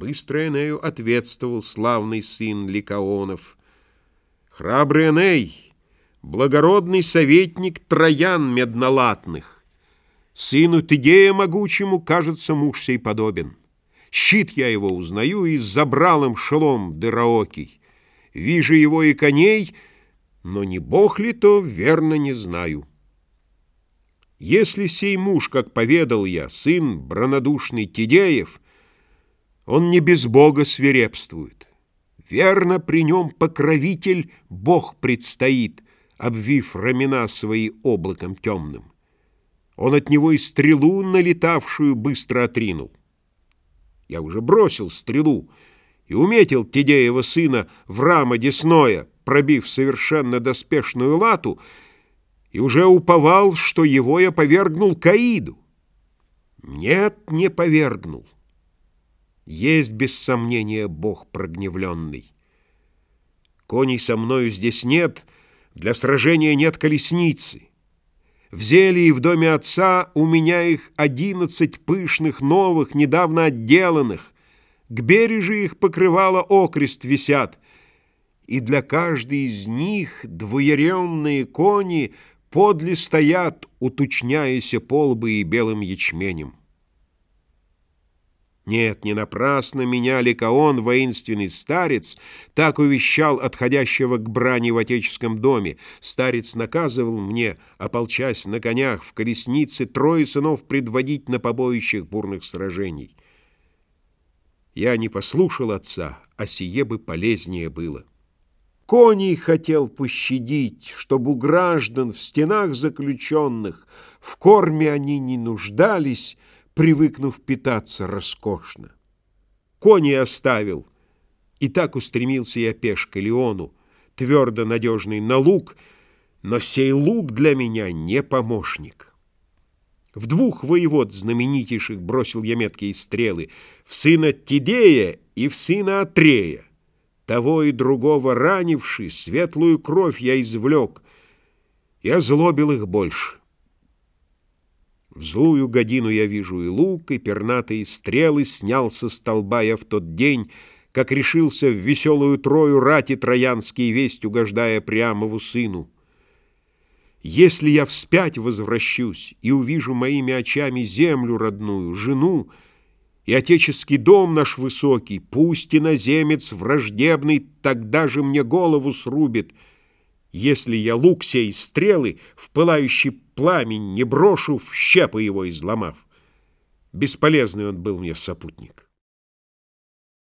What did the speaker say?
Быстро Энею ответствовал славный сын Ликаонов. Храбрый Эней, благородный советник Троян меднолатных, Сыну Тыдея могучему, кажется, муж сей подобен. Щит я его узнаю и с забралом шелом дыраокий. Вижу его и коней, но не бог ли то, верно не знаю. Если сей муж, как поведал я, сын бронодушный Тидеев, он не без бога свирепствует. Верно, при нем покровитель Бог предстоит, обвив рамена свои облаком темным. Он от него и стрелу, налетавшую, быстро отринул. Я уже бросил стрелу и уметил Тидеева сына в рама десное, пробив совершенно доспешную лату, и уже уповал, что его я повергнул Каиду. Нет, не повергнул. Есть, без сомнения, Бог прогневленный. Коней со мною здесь нет, для сражения нет колесницы. В зелье и в доме отца у меня их одиннадцать пышных, новых, недавно отделанных. К бережу их покрывало окрест висят, и для каждой из них двуяренные кони подле стоят, уточняяся полбы и белым ячменем. Нет, не напрасно меня Ликаон, воинственный старец, так увещал отходящего к брани в отеческом доме. Старец наказывал мне, ополчась на конях в колеснице, трое сынов предводить на побоищах бурных сражений. Я не послушал отца, а сие бы полезнее было. Коней хотел пощадить, чтобы у граждан в стенах заключенных в корме они не нуждались, привыкнув питаться роскошно. Кони оставил, и так устремился я пеш к Леону, твердо надежный на лук, но сей лук для меня не помощник. В двух воевод знаменитейших бросил я меткие стрелы, в сына Тидея и в сына Атрея. Того и другого ранивший, светлую кровь я извлек, и озлобил их больше. В злую годину я вижу и лук, и пернатые стрелы снял со столба я в тот день, как решился в веселую трою рати троянские весть, угождая Приамову сыну. Если я вспять возвращусь и увижу моими очами землю родную, жену, и отеческий дом наш высокий, пусть иноземец враждебный тогда же мне голову срубит — если я лук сей стрелы в пылающий пламень не брошу, в щепы его изломав. Бесполезный он был мне сопутник.